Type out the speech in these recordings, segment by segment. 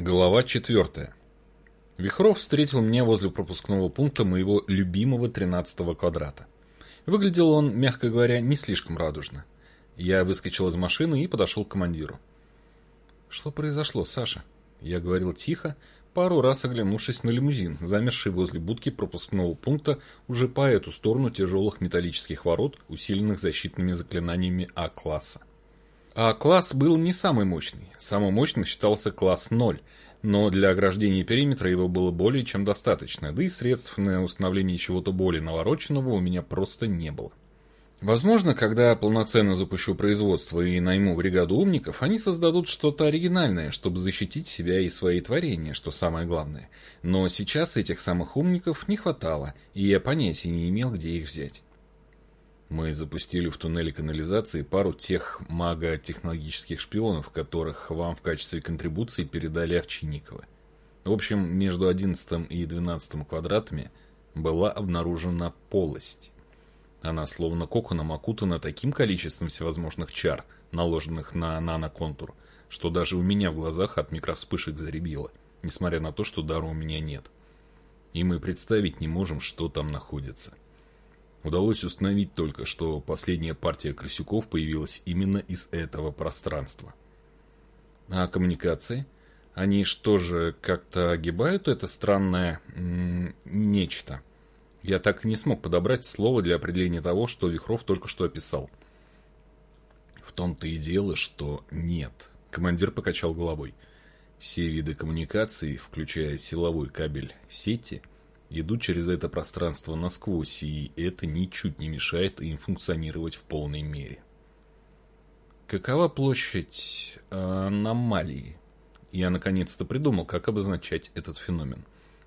Глава четвертая. Вихров встретил меня возле пропускного пункта моего любимого тринадцатого квадрата. Выглядел он, мягко говоря, не слишком радужно. Я выскочил из машины и подошел к командиру. «Что произошло, Саша?» Я говорил тихо, пару раз оглянувшись на лимузин, замерший возле будки пропускного пункта уже по эту сторону тяжелых металлических ворот, усиленных защитными заклинаниями А-класса. А класс был не самый мощный. Самым мощным считался класс 0, но для ограждения периметра его было более чем достаточно, да и средств на установление чего-то более навороченного у меня просто не было. Возможно, когда полноценно запущу производство и найму бригаду умников, они создадут что-то оригинальное, чтобы защитить себя и свои творения, что самое главное. Но сейчас этих самых умников не хватало, и я понятия не имел, где их взять. Мы запустили в туннеле канализации пару тех маго-технологических шпионов, которых вам в качестве контрибуции передали Овчинниковы. В общем, между 11 и 12 квадратами была обнаружена полость. Она словно коконом окутана таким количеством всевозможных чар, наложенных на наноконтур, что даже у меня в глазах от микровспышек заребило, несмотря на то, что дара у меня нет. И мы представить не можем, что там находится. Удалось установить только, что последняя партия крысюков появилась именно из этого пространства. А коммуникации? Они что же, как-то огибают это странное нечто? Я так и не смог подобрать слово для определения того, что Вихров только что описал. В том-то и дело, что нет. Командир покачал головой. Все виды коммуникаций, включая силовой кабель сети – идут через это пространство насквозь, и это ничуть не мешает им функционировать в полной мере. Какова площадь аномалии? Я наконец-то придумал, как обозначать этот феномен.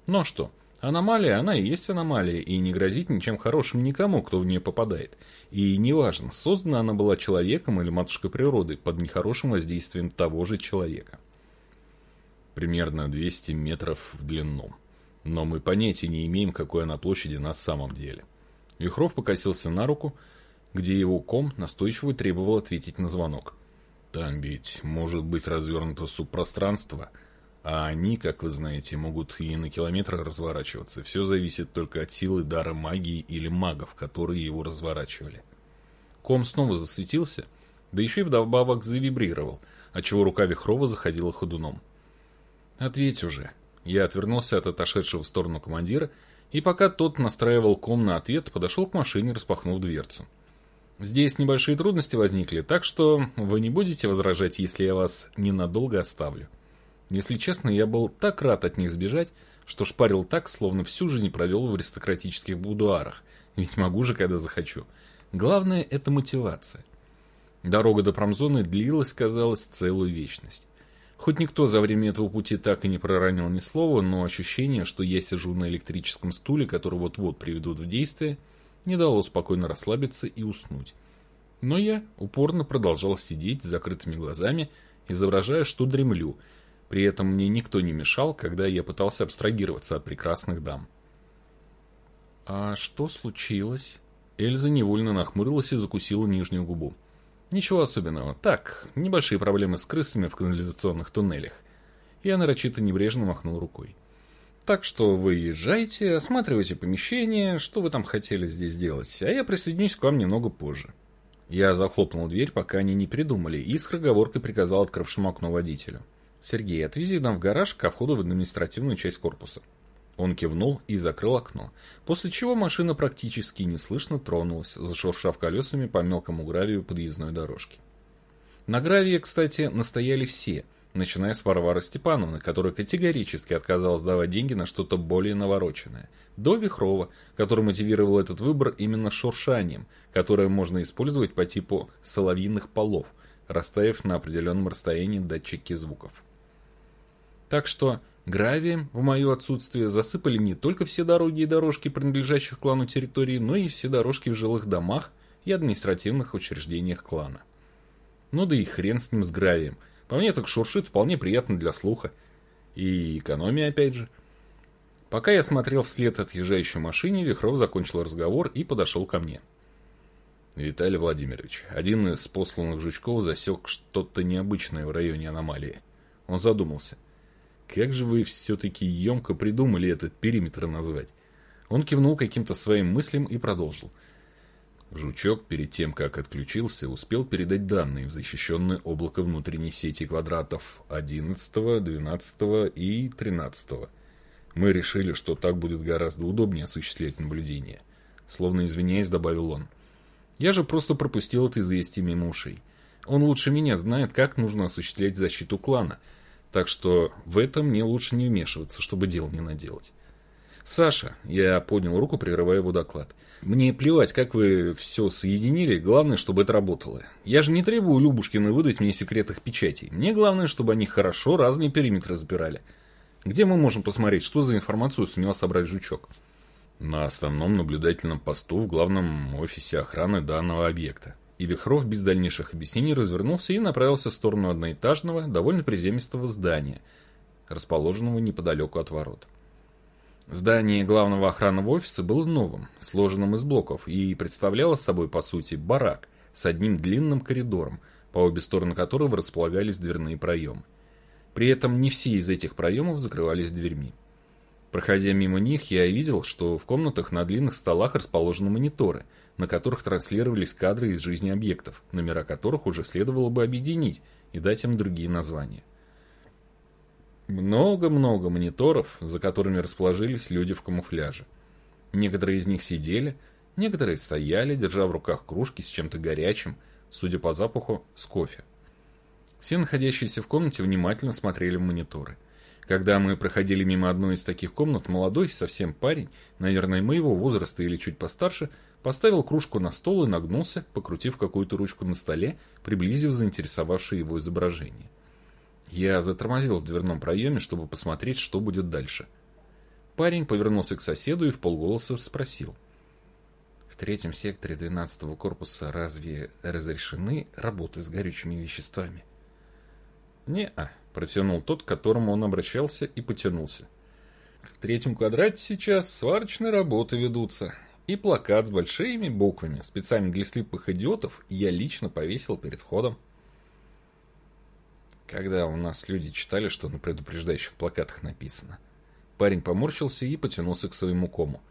Ну а что? Аномалия, она и есть аномалия, и не грозит ничем хорошим никому, кто в нее попадает. И неважно, создана она была человеком или матушкой природы под нехорошим воздействием того же человека. Примерно 200 метров в длину. Но мы понятия не имеем, какой она площади на самом деле. Вихров покосился на руку, где его ком настойчиво требовал ответить на звонок. Там ведь может быть развернуто субпространство, а они, как вы знаете, могут и на километры разворачиваться. Все зависит только от силы дара магии или магов, которые его разворачивали. Ком снова засветился, да еще и вдобавок завибрировал, отчего рука Вихрова заходила ходуном. «Ответь уже», я отвернулся от отошедшего в сторону командира, и пока тот настраивал ком на ответ, подошел к машине, распахнув дверцу. Здесь небольшие трудности возникли, так что вы не будете возражать, если я вас ненадолго оставлю. Если честно, я был так рад от них сбежать, что шпарил так, словно всю жизнь провел в аристократических будуарах, ведь могу же, когда захочу. Главное – это мотивация. Дорога до промзоны длилась, казалось, целую вечность. Хоть никто за время этого пути так и не проронил ни слова, но ощущение, что я сижу на электрическом стуле, который вот-вот приведут в действие, не дало спокойно расслабиться и уснуть. Но я упорно продолжал сидеть с закрытыми глазами, изображая, что дремлю, при этом мне никто не мешал, когда я пытался абстрагироваться от прекрасных дам. «А что случилось?» Эльза невольно нахмурилась и закусила нижнюю губу. Ничего особенного. Так, небольшие проблемы с крысами в канализационных туннелях. Я нарочито небрежно махнул рукой. Так что вы езжайте, осматривайте помещение, что вы там хотели здесь делать, а я присоединюсь к вам немного позже. Я захлопнул дверь, пока они не придумали, и с скороговоркой приказал открывшему окно водителю. «Сергей, отвези нам в гараж ко входу в административную часть корпуса». Он кивнул и закрыл окно, после чего машина практически неслышно тронулась, зашуршав колесами по мелкому гравию подъездной дорожки. На гравии, кстати, настояли все, начиная с Варвары Степановны, которая категорически отказалась давать деньги на что-то более навороченное, до Вихрова, который мотивировал этот выбор именно шуршанием, которое можно использовать по типу соловьиных полов, расставив на определенном расстоянии датчики звуков. Так что Гравием в мое отсутствие засыпали не только все дороги и дорожки, принадлежащих клану территории, но и все дорожки в жилых домах и административных учреждениях клана. Ну да и хрен с ним с гравием. По мне так шуршит вполне приятно для слуха. И экономия опять же. Пока я смотрел вслед отъезжающей машине, Вихров закончил разговор и подошел ко мне. Виталий Владимирович, один из посланных жучков засек что-то необычное в районе аномалии. Он задумался – как же вы все-таки емко придумали этот периметр назвать. Он кивнул каким-то своим мыслям и продолжил. Жучок перед тем, как отключился, успел передать данные в защищенное облако внутренней сети квадратов 11, 12 и 13. Мы решили, что так будет гораздо удобнее осуществлять наблюдение. Словно извиняясь, добавил он. Я же просто пропустил это известие мимо ушей. Он лучше меня знает, как нужно осуществлять защиту клана, так что в этом мне лучше не вмешиваться, чтобы дел не наделать. «Саша», — я поднял руку, прерывая его доклад, — «мне плевать, как вы все соединили, главное, чтобы это работало. Я же не требую Любушкина выдать мне секрет их печатей. Мне главное, чтобы они хорошо разные периметры запирали. Где мы можем посмотреть, что за информацию сумел собрать Жучок?» «На основном наблюдательном посту в главном офисе охраны данного объекта и Вихров без дальнейших объяснений развернулся и направился в сторону одноэтажного, довольно приземистого здания, расположенного неподалеку от ворот. Здание главного охранного офиса было новым, сложенным из блоков, и представляло собой, по сути, барак с одним длинным коридором, по обе стороны которого располагались дверные проемы. При этом не все из этих проемов закрывались дверьми. Проходя мимо них, я видел, что в комнатах на длинных столах расположены мониторы, на которых транслировались кадры из жизни объектов, номера которых уже следовало бы объединить и дать им другие названия. Много-много мониторов, за которыми расположились люди в камуфляже. Некоторые из них сидели, некоторые стояли, держа в руках кружки с чем-то горячим, судя по запаху, с кофе. Все находящиеся в комнате внимательно смотрели в мониторы – когда мы проходили мимо одной из таких комнат, молодой, совсем парень, наверное, моего возраста или чуть постарше, поставил кружку на стол и нагнулся, покрутив какую-то ручку на столе, приблизив заинтересовавшее его изображение. Я затормозил в дверном проеме, чтобы посмотреть, что будет дальше. Парень повернулся к соседу и в полголоса спросил. В третьем секторе 12-го корпуса разве разрешены работы с горючими веществами? Не-а, Протянул тот, к которому он обращался, и потянулся. В третьем квадрате сейчас сварочные работы ведутся. И плакат с большими буквами, специально для слепых идиотов, я лично повесил перед входом. Когда у нас люди читали, что на предупреждающих плакатах написано. Парень поморщился и потянулся к своему кому.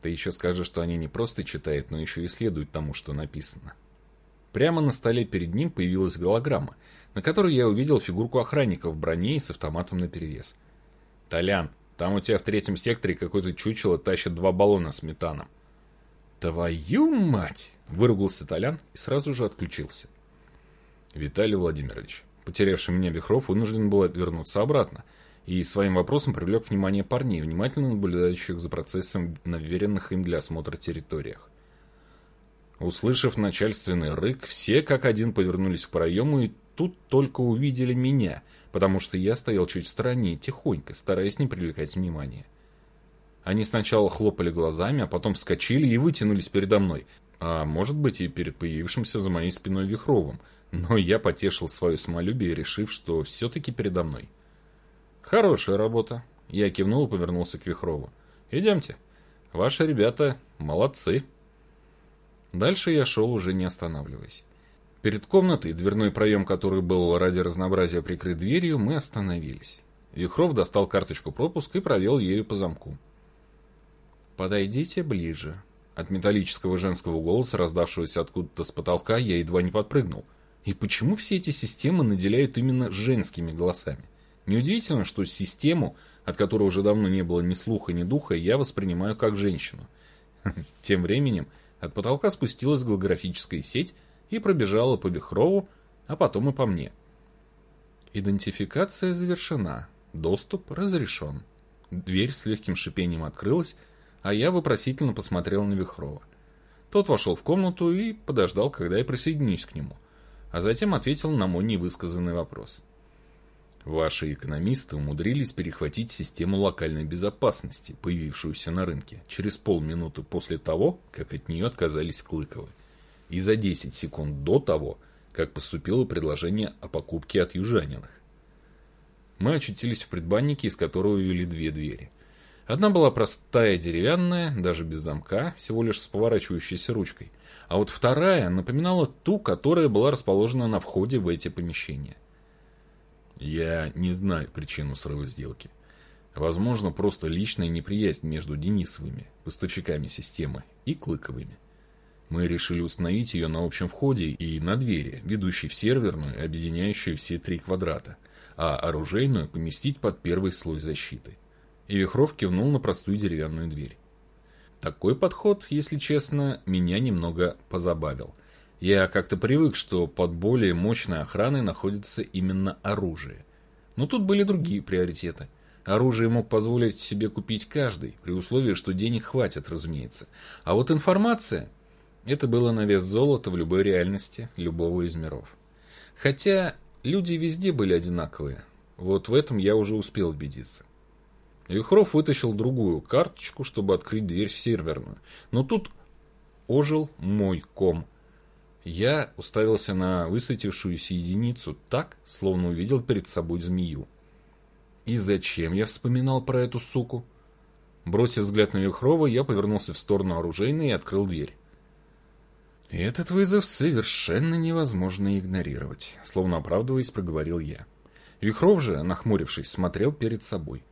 Ты еще скажешь, что они не просто читают, но еще и следуют тому, что написано. Прямо на столе перед ним появилась голограмма, на которой я увидел фигурку охранника в броне и с автоматом наперевес. «Толян, там у тебя в третьем секторе какой-то чучело тащит два баллона с метаном». «Твою мать!» – выругался Толян и сразу же отключился. Виталий Владимирович, потерявший меня Вихров, вынужден был вернуться обратно и своим вопросом привлек внимание парней, внимательно наблюдающих за процессом на веренных им для осмотра территориях. Услышав начальственный рык, все как один повернулись к проему и тут только увидели меня, потому что я стоял чуть в стороне, тихонько, стараясь не привлекать внимания. Они сначала хлопали глазами, а потом вскочили и вытянулись передо мной, а может быть и перед появившимся за моей спиной Вихровым, но я потешил свое самолюбие, решив, что все-таки передо мной. «Хорошая работа», — я кивнул и повернулся к Вихрову. «Идемте. Ваши ребята молодцы». Дальше я шел уже не останавливаясь. Перед комнатой, дверной проем который был ради разнообразия прикрыт дверью, мы остановились. Вихров достал карточку пропуска и провел ею по замку. «Подойдите ближе». От металлического женского голоса, раздавшегося откуда-то с потолка, я едва не подпрыгнул. И почему все эти системы наделяют именно женскими голосами? Неудивительно, что систему, от которой уже давно не было ни слуха, ни духа, я воспринимаю как женщину. Тем временем от потолка спустилась голографическая сеть и пробежала по Бехрову, а потом и по мне. Идентификация завершена. Доступ разрешен. Дверь с легким шипением открылась, а я вопросительно посмотрел на Вихрова. Тот вошел в комнату и подождал, когда я присоединюсь к нему, а затем ответил на мой невысказанный вопрос. Ваши экономисты умудрились перехватить систему локальной безопасности, появившуюся на рынке, через полминуты после того, как от нее отказались Клыковы, и за 10 секунд до того, как поступило предложение о покупке от южаниных. Мы очутились в предбаннике, из которого вели две двери. Одна была простая деревянная, даже без замка, всего лишь с поворачивающейся ручкой, а вот вторая напоминала ту, которая была расположена на входе в эти помещения – Я не знаю причину срыва сделки. Возможно, просто личная неприязнь между Денисовыми, поставщиками системы, и Клыковыми. Мы решили установить ее на общем входе и на двери, ведущей в серверную, объединяющую все три квадрата, а оружейную поместить под первый слой защиты. И Вихров кивнул на простую деревянную дверь. Такой подход, если честно, меня немного позабавил. Я как-то привык, что под более мощной охраной находится именно оружие. Но тут были другие приоритеты – Оружие мог позволить себе купить каждый, при условии, что денег хватит, разумеется. А вот информация – это было на вес золота в любой реальности, любого из миров. Хотя люди везде были одинаковые. Вот в этом я уже успел убедиться. Вихров вытащил другую карточку, чтобы открыть дверь в серверную. Но тут ожил мой ком. Я уставился на высветившуюся единицу так, словно увидел перед собой змею. И зачем я вспоминал про эту суку? Бросив взгляд на Вихрова, я повернулся в сторону оружейной и открыл дверь. «Этот вызов совершенно невозможно игнорировать», — словно оправдываясь, проговорил я. Вихров же, нахмурившись, смотрел перед собой.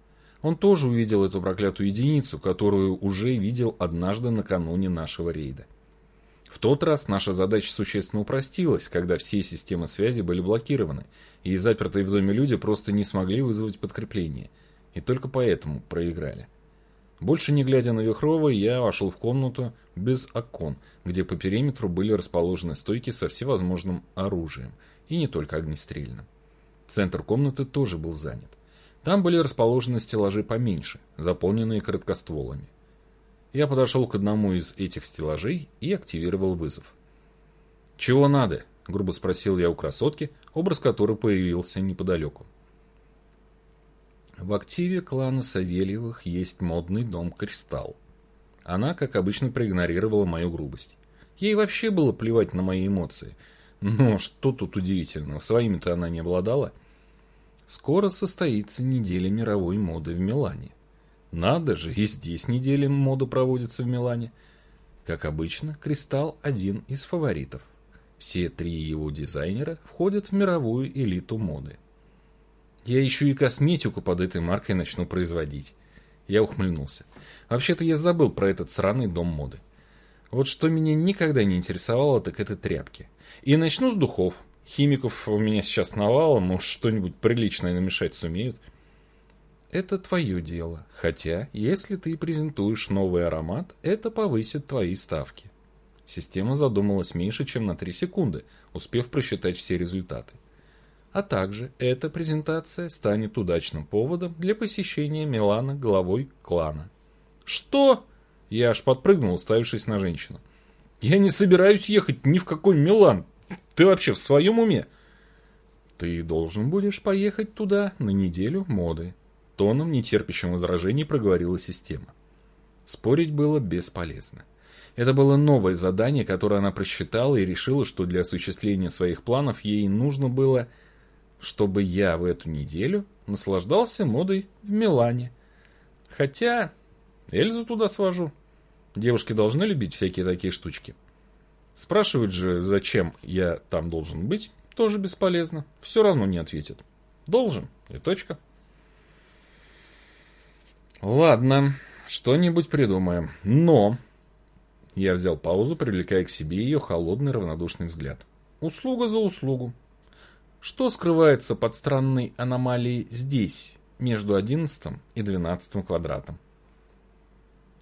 Он тоже увидел эту проклятую единицу, которую уже видел однажды накануне нашего рейда. В тот раз наша задача существенно упростилась, когда все системы связи были блокированы, и запертые в доме люди просто не смогли вызвать подкрепление. И только поэтому проиграли. Больше не глядя на Вихрова, я вошел в комнату без окон, где по периметру были расположены стойки со всевозможным оружием, и не только огнестрельным. Центр комнаты тоже был занят. Там были расположены стеллажи поменьше, заполненные короткостволами. Я подошел к одному из этих стеллажей и активировал вызов. «Чего надо?» – грубо спросил я у красотки, образ которой появился неподалеку. В активе клана Савельевых есть модный дом «Кристалл». Она, как обычно, проигнорировала мою грубость. Ей вообще было плевать на мои эмоции. Но что тут удивительного, своими-то она не обладала. Скоро состоится неделя мировой моды в Милане. Надо же, и здесь недели мода проводится в Милане. Как обычно, Кристалл один из фаворитов. Все три его дизайнера входят в мировую элиту моды. Я еще и косметику под этой маркой начну производить. Я ухмыльнулся. Вообще-то я забыл про этот сраный дом моды. Вот что меня никогда не интересовало, так это тряпки. И начну с духов. Химиков у меня сейчас навалом, может что-нибудь приличное намешать сумеют это твое дело. Хотя, если ты презентуешь новый аромат, это повысит твои ставки. Система задумалась меньше, чем на 3 секунды, успев просчитать все результаты. А также эта презентация станет удачным поводом для посещения Милана главой клана. Что? Я аж подпрыгнул, уставившись на женщину. Я не собираюсь ехать ни в какой Милан. Ты вообще в своем уме? Ты должен будешь поехать туда на неделю моды. Тоном, нетерпящим возражений, проговорила система. Спорить было бесполезно. Это было новое задание, которое она просчитала и решила, что для осуществления своих планов ей нужно было, чтобы я в эту неделю наслаждался модой в Милане. Хотя Эльзу туда свожу. Девушки должны любить всякие такие штучки. Спрашивать же, зачем я там должен быть, тоже бесполезно. Все равно не ответит. Должен, и точка. Ладно, что-нибудь придумаем. Но... Я взял паузу, привлекая к себе ее холодный равнодушный взгляд. Услуга за услугу. Что скрывается под странной аномалией здесь, между одиннадцатым и двенадцатым квадратом?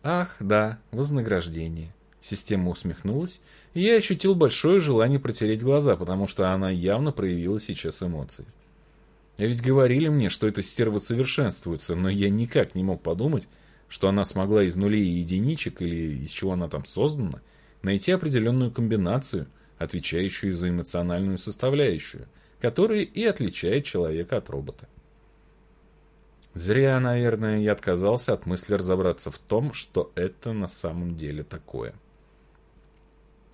Ах, да, вознаграждение. Система усмехнулась, и я ощутил большое желание протереть глаза, потому что она явно проявила сейчас эмоции. А ведь говорили мне, что эта стерва совершенствуется, но я никак не мог подумать, что она смогла из нулей и единичек, или из чего она там создана, найти определенную комбинацию, отвечающую за эмоциональную составляющую, которая и отличает человека от робота. Зря, наверное, я отказался от мысли разобраться в том, что это на самом деле такое.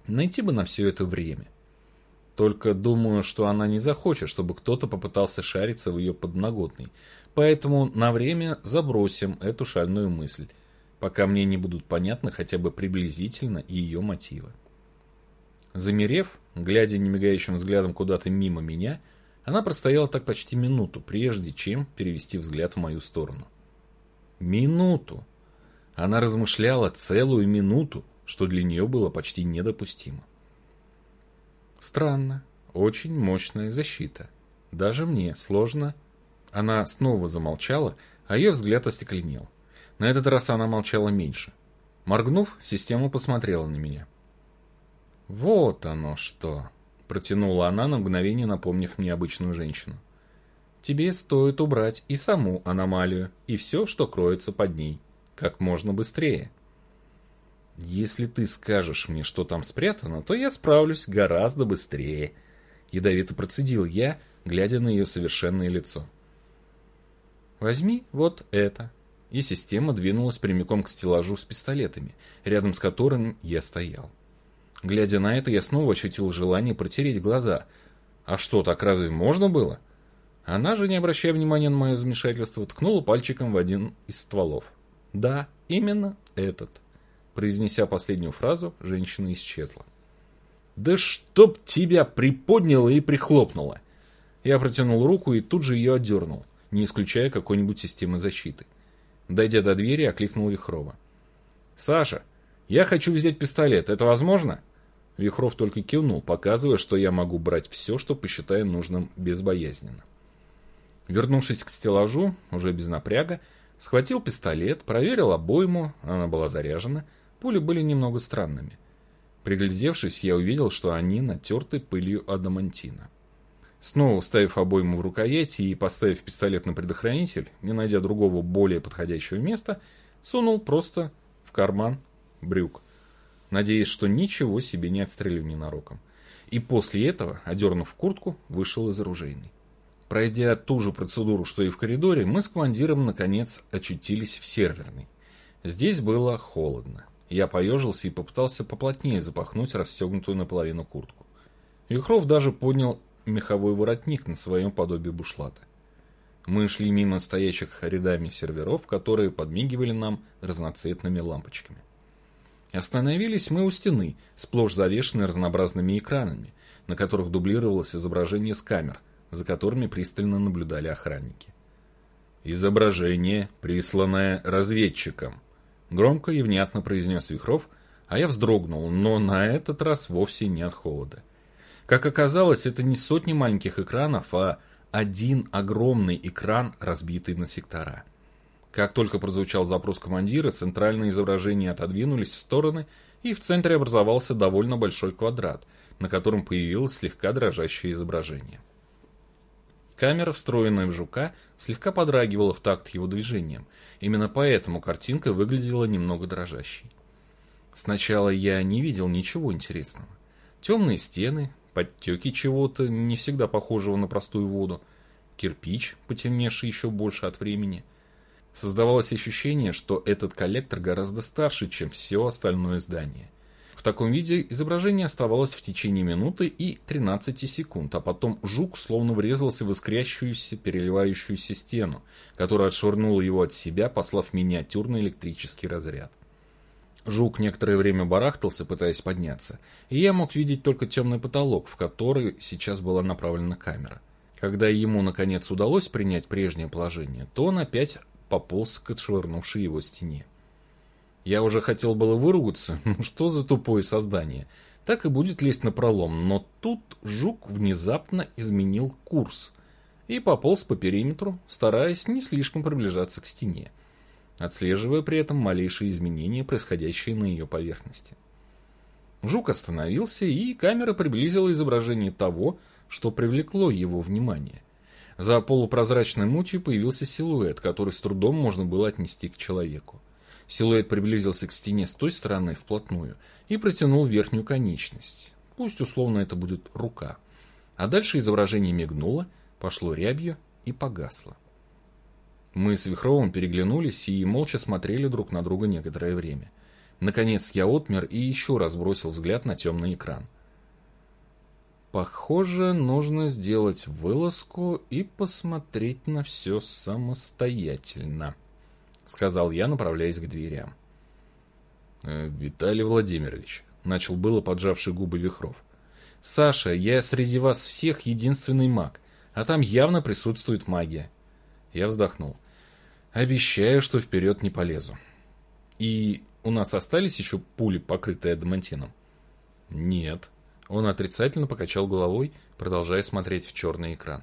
Найти бы на все это время. Только думаю, что она не захочет, чтобы кто-то попытался шариться в ее подноготной. Поэтому на время забросим эту шальную мысль, пока мне не будут понятны хотя бы приблизительно ее мотивы. Замерев, глядя немигающим взглядом куда-то мимо меня, Она простояла так почти минуту, прежде чем перевести взгляд в мою сторону. Минуту! Она размышляла целую минуту, что для нее было почти недопустимо. Странно, очень мощная защита. Даже мне сложно. Она снова замолчала, а ее взгляд остекленел. На этот раз она молчала меньше. Моргнув, система посмотрела на меня. «Вот оно что!» – протянула она на мгновение, напомнив мне обычную женщину. «Тебе стоит убрать и саму аномалию, и все, что кроется под ней, как можно быстрее». «Если ты скажешь мне, что там спрятано, то я справлюсь гораздо быстрее», – ядовито процедил я, глядя на ее совершенное лицо. «Возьми вот это», и система двинулась прямиком к стеллажу с пистолетами, рядом с которым я стоял. Глядя на это, я снова ощутил желание протереть глаза. А что, так разве можно было? Она же, не обращая внимания на мое замешательство, ткнула пальчиком в один из стволов. «Да, именно этот». Произнеся последнюю фразу, женщина исчезла. «Да чтоб тебя приподняло и прихлопнуло!» Я протянул руку и тут же ее отдернул, не исключая какой-нибудь системы защиты. Дойдя до двери, окликнул Вихрова. «Саша, я хочу взять пистолет. Это возможно?» Вихров только кивнул, показывая, что я могу брать все, что посчитаю нужным безбоязненно. Вернувшись к стеллажу, уже без напряга, схватил пистолет, проверил обойму, она была заряжена, пули были немного странными. Приглядевшись, я увидел, что они натерты пылью адамантина. Снова вставив обойму в рукоять и поставив пистолет на предохранитель, не найдя другого более подходящего места, сунул просто в карман брюк, надеясь, что ничего себе не отстрелю ненароком. И после этого, одернув куртку, вышел из оружейной. Пройдя ту же процедуру, что и в коридоре, мы с командиром, наконец, очутились в серверной. Здесь было холодно. Я поежился и попытался поплотнее запахнуть расстегнутую наполовину куртку. Вихров даже поднял меховой воротник на своем подобии бушлата. Мы шли мимо стоящих рядами серверов, которые подмигивали нам разноцветными лампочками. Остановились мы у стены, сплошь завешенной разнообразными экранами, на которых дублировалось изображение с камер, за которыми пристально наблюдали охранники. «Изображение, присланное разведчиком», — громко и внятно произнес Вихров, а я вздрогнул, но на этот раз вовсе не от холода. Как оказалось, это не сотни маленьких экранов, а один огромный экран, разбитый на сектора. Как только прозвучал запрос командира, центральные изображения отодвинулись в стороны, и в центре образовался довольно большой квадрат, на котором появилось слегка дрожащее изображение. Камера, встроенная в жука, слегка подрагивала в такт его движением. Именно поэтому картинка выглядела немного дрожащей. Сначала я не видел ничего интересного. Темные стены, подтеки чего-то, не всегда похожего на простую воду, кирпич, потемневший еще больше от времени. Создавалось ощущение, что этот коллектор гораздо старше, чем все остальное здание. В таком виде изображение оставалось в течение минуты и 13 секунд, а потом жук словно врезался в искрящуюся, переливающуюся стену, которая отшвырнула его от себя, послав миниатюрный электрический разряд. Жук некоторое время барахтался, пытаясь подняться, и я мог видеть только темный потолок, в который сейчас была направлена камера. Когда ему, наконец, удалось принять прежнее положение, то он опять пополз к отшвырнувшей его стене. Я уже хотел было выругаться, ну что за тупое создание, так и будет лезть на пролом, но тут жук внезапно изменил курс и пополз по периметру, стараясь не слишком приближаться к стене отслеживая при этом малейшие изменения, происходящие на ее поверхности. Жук остановился, и камера приблизила изображение того, что привлекло его внимание. За полупрозрачной мутью появился силуэт, который с трудом можно было отнести к человеку. Силуэт приблизился к стене с той стороны вплотную и протянул верхнюю конечность. Пусть условно это будет рука. А дальше изображение мигнуло, пошло рябью и погасло. Мы с Вихровым переглянулись и молча смотрели друг на друга некоторое время. Наконец я отмер и еще раз бросил взгляд на темный экран. Похоже, нужно сделать вылазку и посмотреть на все самостоятельно, сказал я, направляясь к дверям. «Э, Виталий Владимирович, начал было поджавший губы Вихров. Саша, я среди вас всех единственный маг. а там явно присутствует магия. Я вздохнул. Обещаю, что вперед не полезу. И у нас остались еще пули, покрытые адамантином? Нет. Он отрицательно покачал головой, продолжая смотреть в черный экран.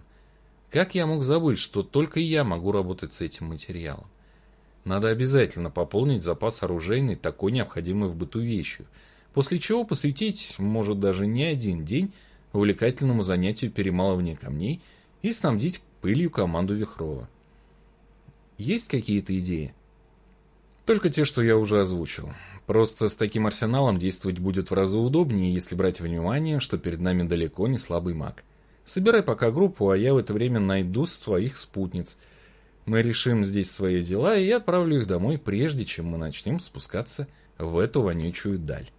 Как я мог забыть, что только я могу работать с этим материалом? Надо обязательно пополнить запас оружейной, такой необходимой в быту вещью, после чего посвятить, может даже не один день, увлекательному занятию перемалывания камней и снабдить пылью команду Вихрова. Есть какие-то идеи? Только те, что я уже озвучил. Просто с таким арсеналом действовать будет в разы удобнее, если брать внимание, что перед нами далеко не слабый маг. Собирай пока группу, а я в это время найду своих спутниц. Мы решим здесь свои дела, и я отправлю их домой, прежде чем мы начнем спускаться в эту вонючую даль.